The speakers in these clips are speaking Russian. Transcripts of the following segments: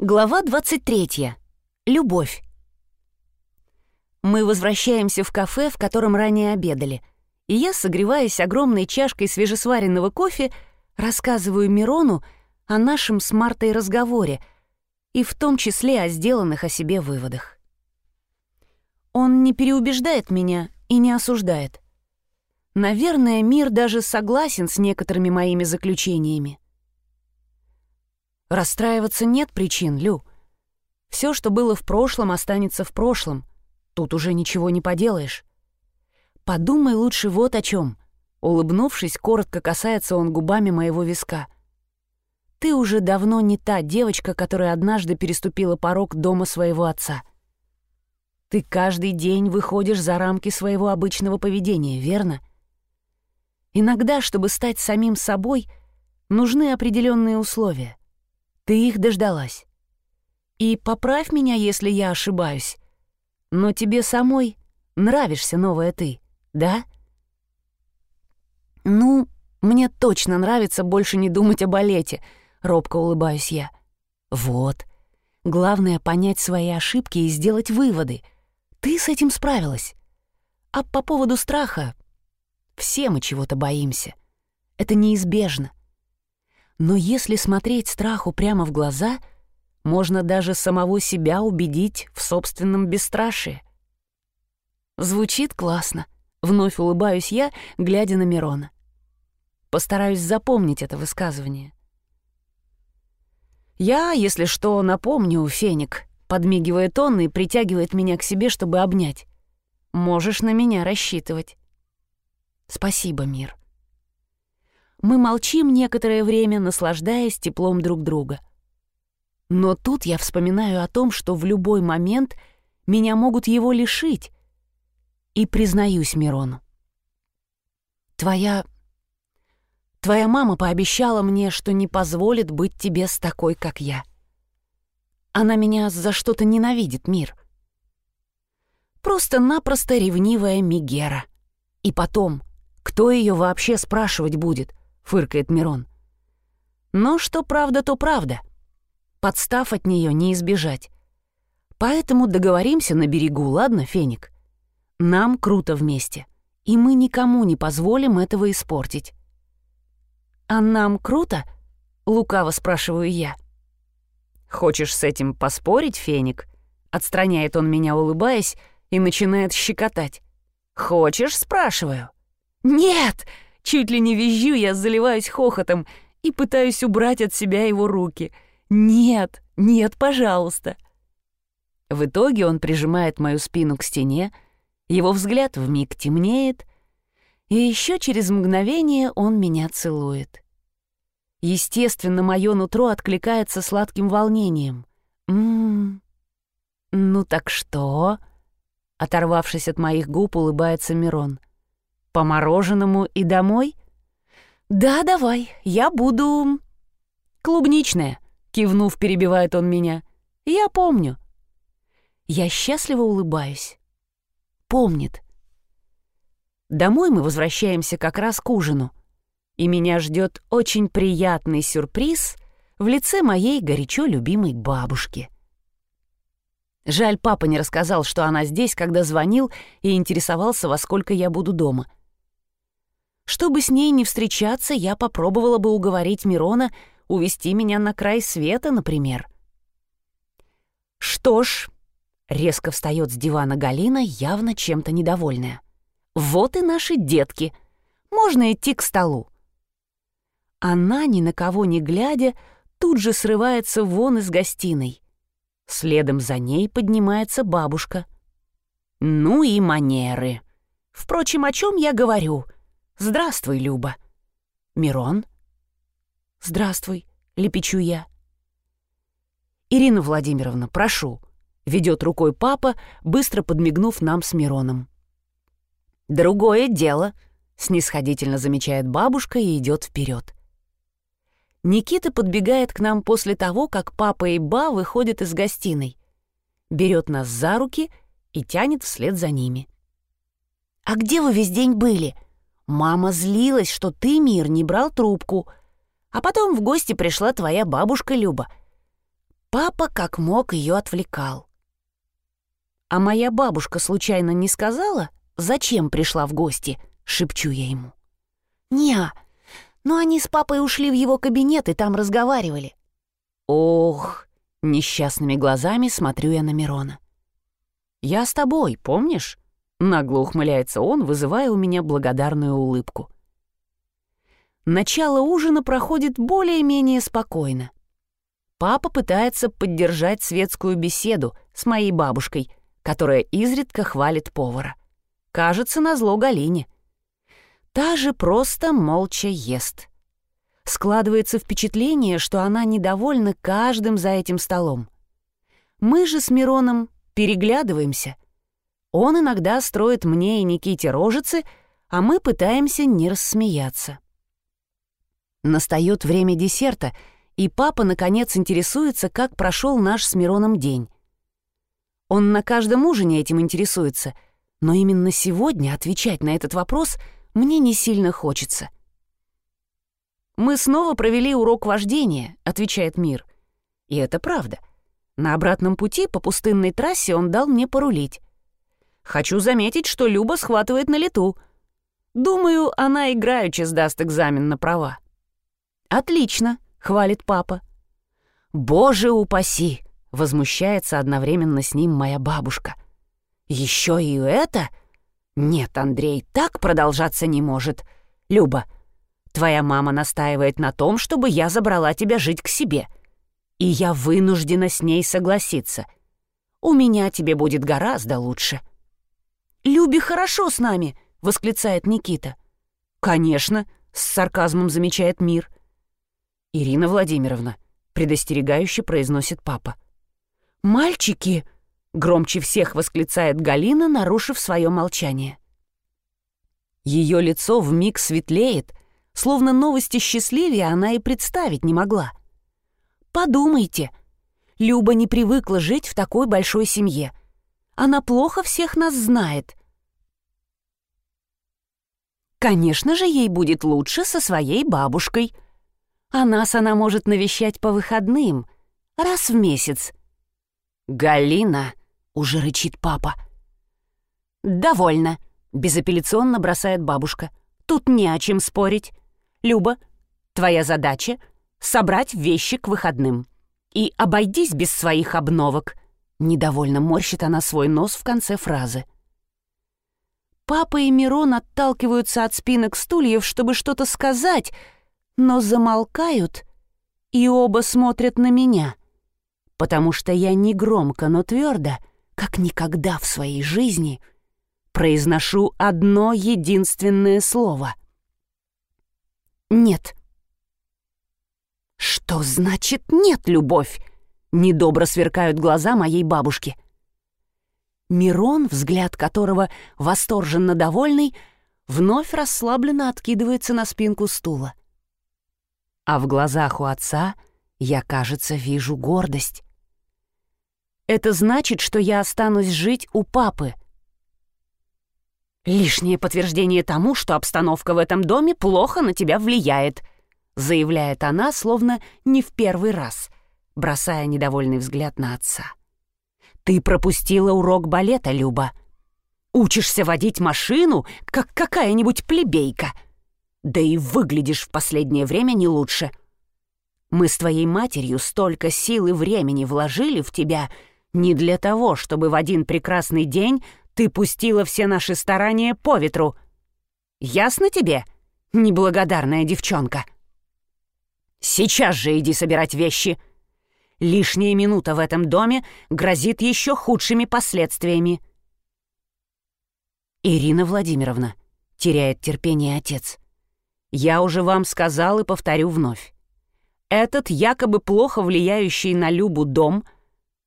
Глава 23. Любовь. Мы возвращаемся в кафе, в котором ранее обедали, и я, согреваясь огромной чашкой свежесваренного кофе, рассказываю Мирону о нашем с Мартой разговоре и в том числе о сделанных о себе выводах. Он не переубеждает меня и не осуждает. Наверное, мир даже согласен с некоторыми моими заключениями. Расстраиваться нет причин, Лю. Все, что было в прошлом, останется в прошлом. Тут уже ничего не поделаешь. Подумай лучше вот о чем. Улыбнувшись, коротко касается он губами моего виска. Ты уже давно не та девочка, которая однажды переступила порог дома своего отца. Ты каждый день выходишь за рамки своего обычного поведения, верно? Иногда, чтобы стать самим собой, нужны определенные условия. Ты их дождалась. И поправь меня, если я ошибаюсь. Но тебе самой нравишься новая ты, да? Ну, мне точно нравится больше не думать о балете, робко улыбаюсь я. Вот. Главное — понять свои ошибки и сделать выводы. Ты с этим справилась. А по поводу страха... Все мы чего-то боимся. Это неизбежно. Но если смотреть страху прямо в глаза, можно даже самого себя убедить в собственном бесстрашии. Звучит классно. Вновь улыбаюсь я, глядя на Мирона. Постараюсь запомнить это высказывание. «Я, если что, напомню, Феник», — подмигивает он и притягивает меня к себе, чтобы обнять. «Можешь на меня рассчитывать». «Спасибо, мир». Мы молчим некоторое время, наслаждаясь теплом друг друга. Но тут я вспоминаю о том, что в любой момент меня могут его лишить, и признаюсь Мирону. «Твоя... твоя мама пообещала мне, что не позволит быть тебе с такой, как я. Она меня за что-то ненавидит, мир. Просто-напросто ревнивая Мигера. И потом, кто ее вообще спрашивать будет? Фыркает Мирон. Но что правда, то правда. Подстав от нее не избежать. Поэтому договоримся на берегу, ладно, Феник? Нам круто вместе, и мы никому не позволим этого испортить. «А нам круто?» — лукаво спрашиваю я. «Хочешь с этим поспорить, Феник?» Отстраняет он меня, улыбаясь, и начинает щекотать. «Хочешь?» — спрашиваю. «Нет!» Чуть ли не визжу, я заливаюсь хохотом и пытаюсь убрать от себя его руки. «Нет, нет, пожалуйста!» В итоге он прижимает мою спину к стене, его взгляд вмиг темнеет, и еще через мгновение он меня целует. Естественно, мое нутро откликается сладким волнением. «М-м-м, ну так что?» Оторвавшись от моих губ, улыбается Мирон. По мороженому и домой? Да, давай, я буду... Клубничная, кивнув, перебивает он меня. Я помню. Я счастливо улыбаюсь. Помнит. Домой мы возвращаемся как раз к ужину. И меня ждет очень приятный сюрприз в лице моей горячо любимой бабушки. Жаль, папа не рассказал, что она здесь, когда звонил и интересовался, во сколько я буду дома — чтобы с ней не встречаться, я попробовала бы уговорить Мирона увести меня на край света, например. Что ж, резко встает с дивана Галина, явно чем-то недовольная. Вот и наши детки. Можно идти к столу. Она, ни на кого не глядя, тут же срывается вон из гостиной. Следом за ней поднимается бабушка. Ну и манеры. Впрочем, о чем я говорю — «Здравствуй, Люба». «Мирон?» «Здравствуй», — лепечу я. «Ирина Владимировна, прошу», — ведет рукой папа, быстро подмигнув нам с Мироном. «Другое дело», — снисходительно замечает бабушка и идет вперед. Никита подбегает к нам после того, как папа и ба выходят из гостиной, берет нас за руки и тянет вслед за ними. «А где вы весь день были?» Мама злилась, что ты, Мир, не брал трубку. А потом в гости пришла твоя бабушка Люба. Папа как мог ее отвлекал. «А моя бабушка случайно не сказала, зачем пришла в гости?» — шепчу я ему. «Не, но они с папой ушли в его кабинет и там разговаривали». «Ох!» — несчастными глазами смотрю я на Мирона. «Я с тобой, помнишь?» — нагло ухмыляется он, вызывая у меня благодарную улыбку. Начало ужина проходит более-менее спокойно. Папа пытается поддержать светскую беседу с моей бабушкой, которая изредка хвалит повара. Кажется, назло Галине. Та же просто молча ест. Складывается впечатление, что она недовольна каждым за этим столом. Мы же с Мироном переглядываемся. Он иногда строит мне и Никите рожицы, а мы пытаемся не рассмеяться. Настает время десерта — и папа, наконец, интересуется, как прошел наш с Мироном день. Он на каждом ужине этим интересуется, но именно сегодня отвечать на этот вопрос мне не сильно хочется. «Мы снова провели урок вождения», — отвечает Мир. И это правда. На обратном пути по пустынной трассе он дал мне порулить. Хочу заметить, что Люба схватывает на лету. Думаю, она играючи сдаст экзамен на права. «Отлично», — хвалит папа. «Боже упаси!» — возмущается одновременно с ним моя бабушка. «Еще и это? Нет, Андрей, так продолжаться не может. Люба, твоя мама настаивает на том, чтобы я забрала тебя жить к себе. И я вынуждена с ней согласиться. У меня тебе будет гораздо лучше». «Любе хорошо с нами!» — восклицает Никита. «Конечно!» — с сарказмом замечает Мир. «Ирина Владимировна», — предостерегающе произносит папа. «Мальчики!» — громче всех восклицает Галина, нарушив свое молчание. Ее лицо вмиг светлеет, словно новости счастливее она и представить не могла. «Подумайте, Люба не привыкла жить в такой большой семье. Она плохо всех нас знает. Конечно же, ей будет лучше со своей бабушкой», а нас она может навещать по выходным, раз в месяц. «Галина!» — уже рычит папа. «Довольно!» — безапелляционно бросает бабушка. «Тут не о чем спорить. Люба, твоя задача — собрать вещи к выходным. И обойдись без своих обновок». Недовольно морщит она свой нос в конце фразы. Папа и Мирон отталкиваются от спинок стульев, чтобы что-то сказать — но замолкают, и оба смотрят на меня, потому что я не громко, но твердо, как никогда в своей жизни, произношу одно единственное слово. «Нет». «Что значит «нет, любовь»?» — недобро сверкают глаза моей бабушки. Мирон, взгляд которого восторженно довольный, вновь расслабленно откидывается на спинку стула а в глазах у отца я, кажется, вижу гордость. Это значит, что я останусь жить у папы. Лишнее подтверждение тому, что обстановка в этом доме плохо на тебя влияет, заявляет она, словно не в первый раз, бросая недовольный взгляд на отца. Ты пропустила урок балета, Люба. Учишься водить машину, как какая-нибудь плебейка — да и выглядишь в последнее время не лучше. Мы с твоей матерью столько сил и времени вложили в тебя не для того, чтобы в один прекрасный день ты пустила все наши старания по ветру. Ясно тебе, неблагодарная девчонка? Сейчас же иди собирать вещи. Лишняя минута в этом доме грозит еще худшими последствиями. Ирина Владимировна, теряет терпение отец. Я уже вам сказал и повторю вновь. Этот якобы плохо влияющий на Любу дом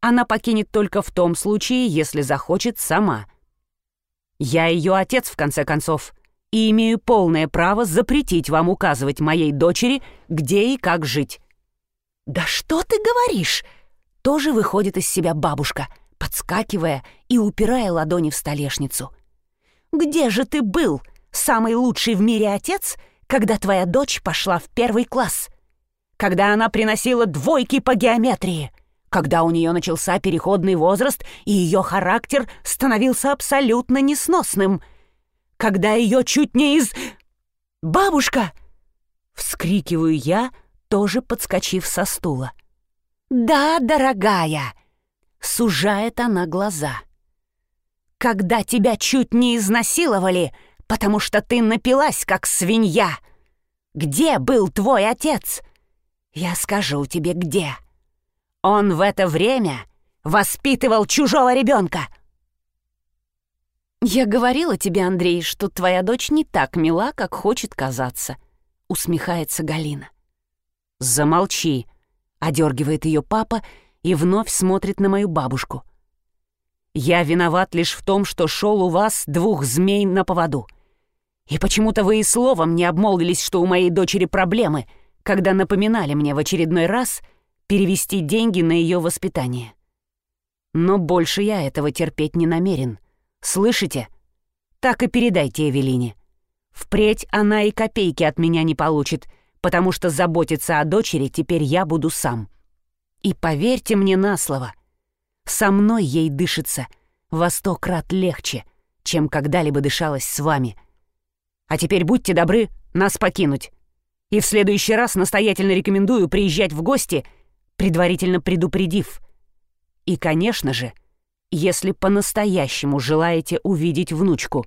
она покинет только в том случае, если захочет сама. Я ее отец, в конце концов, и имею полное право запретить вам указывать моей дочери, где и как жить. «Да что ты говоришь?» Тоже выходит из себя бабушка, подскакивая и упирая ладони в столешницу. «Где же ты был, самый лучший в мире отец, — когда твоя дочь пошла в первый класс, когда она приносила двойки по геометрии, когда у нее начался переходный возраст, и ее характер становился абсолютно несносным. Когда ее чуть не из... «Бабушка!» — вскрикиваю я, тоже подскочив со стула. «Да, дорогая!» — сужает она глаза. «Когда тебя чуть не изнасиловали, потому что ты напилась, как свинья! Где был твой отец?» «Я скажу тебе, где!» Он в это время воспитывал чужого ребенка. «Я говорила тебе, Андрей, что твоя дочь не так мила, как хочет казаться», — усмехается Галина. «Замолчи», — одергивает ее папа и вновь смотрит на мою бабушку. «Я виноват лишь в том, что шел у вас двух змей на поводу. И почему-то вы и словом не обмолвились, что у моей дочери проблемы, когда напоминали мне в очередной раз, перевести деньги на ее воспитание. Но больше я этого терпеть не намерен. Слышите? Так и передайте Эвелине. Впредь она и копейки от меня не получит, потому что заботиться о дочери теперь я буду сам. И поверьте мне на слово, со мной ей дышится во сто крат легче, чем когда-либо дышалось с вами. А теперь будьте добры нас покинуть. И в следующий раз настоятельно рекомендую приезжать в гости — предварительно предупредив. И, конечно же, если по-настоящему желаете увидеть внучку,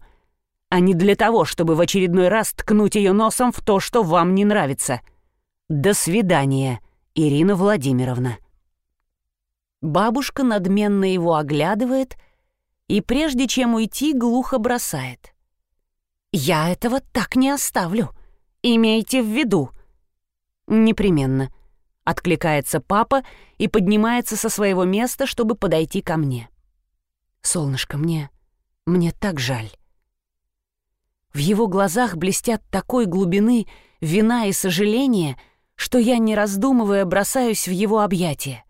а не для того, чтобы в очередной раз ткнуть ее носом в то, что вам не нравится. До свидания, Ирина Владимировна. Бабушка надменно его оглядывает и, прежде чем уйти, глухо бросает. «Я этого так не оставлю. Имейте в виду». «Непременно», Откликается папа и поднимается со своего места, чтобы подойти ко мне. «Солнышко, мне... мне так жаль». В его глазах блестят такой глубины вина и сожаление, что я, не раздумывая, бросаюсь в его объятия.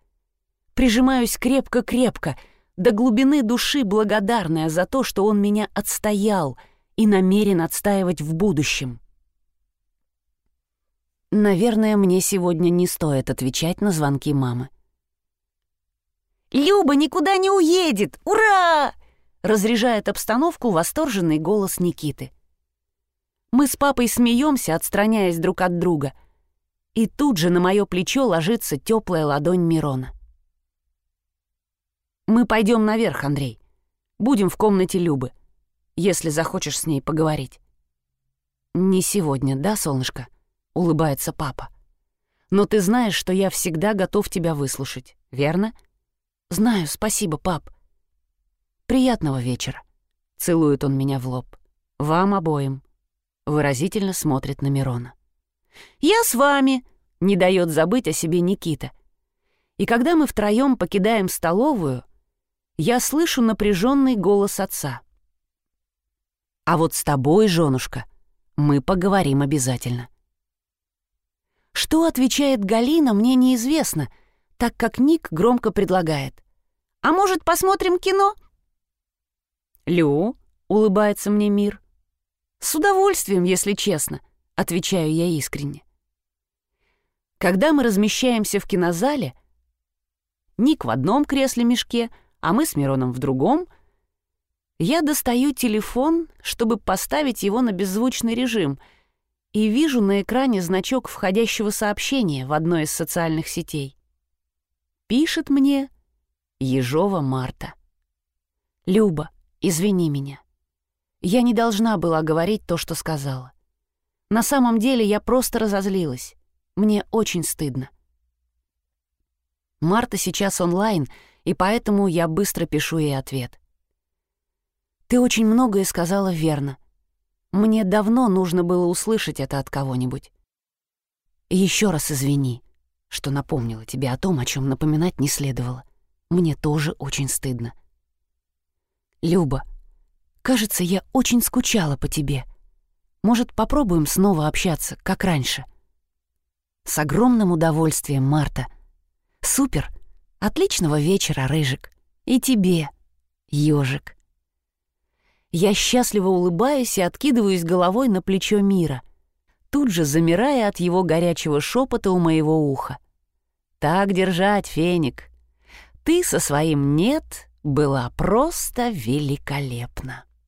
Прижимаюсь крепко-крепко, до глубины души благодарная за то, что он меня отстоял и намерен отстаивать в будущем. Наверное, мне сегодня не стоит отвечать на звонки мамы. «Люба никуда не уедет! Ура!» разряжает обстановку восторженный голос Никиты. Мы с папой смеемся, отстраняясь друг от друга. И тут же на мое плечо ложится теплая ладонь Мирона. «Мы пойдем наверх, Андрей. Будем в комнате Любы, если захочешь с ней поговорить». «Не сегодня, да, солнышко?» улыбается папа. «Но ты знаешь, что я всегда готов тебя выслушать, верно?» «Знаю, спасибо, пап». «Приятного вечера», — целует он меня в лоб. «Вам обоим», — выразительно смотрит на Мирона. «Я с вами», — не дает забыть о себе Никита. И когда мы втроем покидаем столовую, я слышу напряженный голос отца. «А вот с тобой, женушка, мы поговорим обязательно». Что отвечает Галина, мне неизвестно, так как Ник громко предлагает. «А может, посмотрим кино?» «Лю», — улыбается мне мир. «С удовольствием, если честно», — отвечаю я искренне. Когда мы размещаемся в кинозале, Ник в одном кресле-мешке, а мы с Мироном в другом, я достаю телефон, чтобы поставить его на беззвучный режим — и вижу на экране значок входящего сообщения в одной из социальных сетей. Пишет мне Ежова Марта. «Люба, извини меня. Я не должна была говорить то, что сказала. На самом деле я просто разозлилась. Мне очень стыдно. Марта сейчас онлайн, и поэтому я быстро пишу ей ответ. Ты очень многое сказала верно. Мне давно нужно было услышать это от кого-нибудь. Еще раз извини, что напомнила тебе о том, о чем напоминать не следовало. Мне тоже очень стыдно. Люба, кажется, я очень скучала по тебе. Может, попробуем снова общаться, как раньше? С огромным удовольствием, Марта. Супер! Отличного вечера, Рыжик. И тебе, Ёжик. Я счастливо улыбаюсь и откидываюсь головой на плечо мира, тут же замирая от его горячего шепота у моего уха. «Так держать, Феник. ты со своим «нет» была просто великолепна.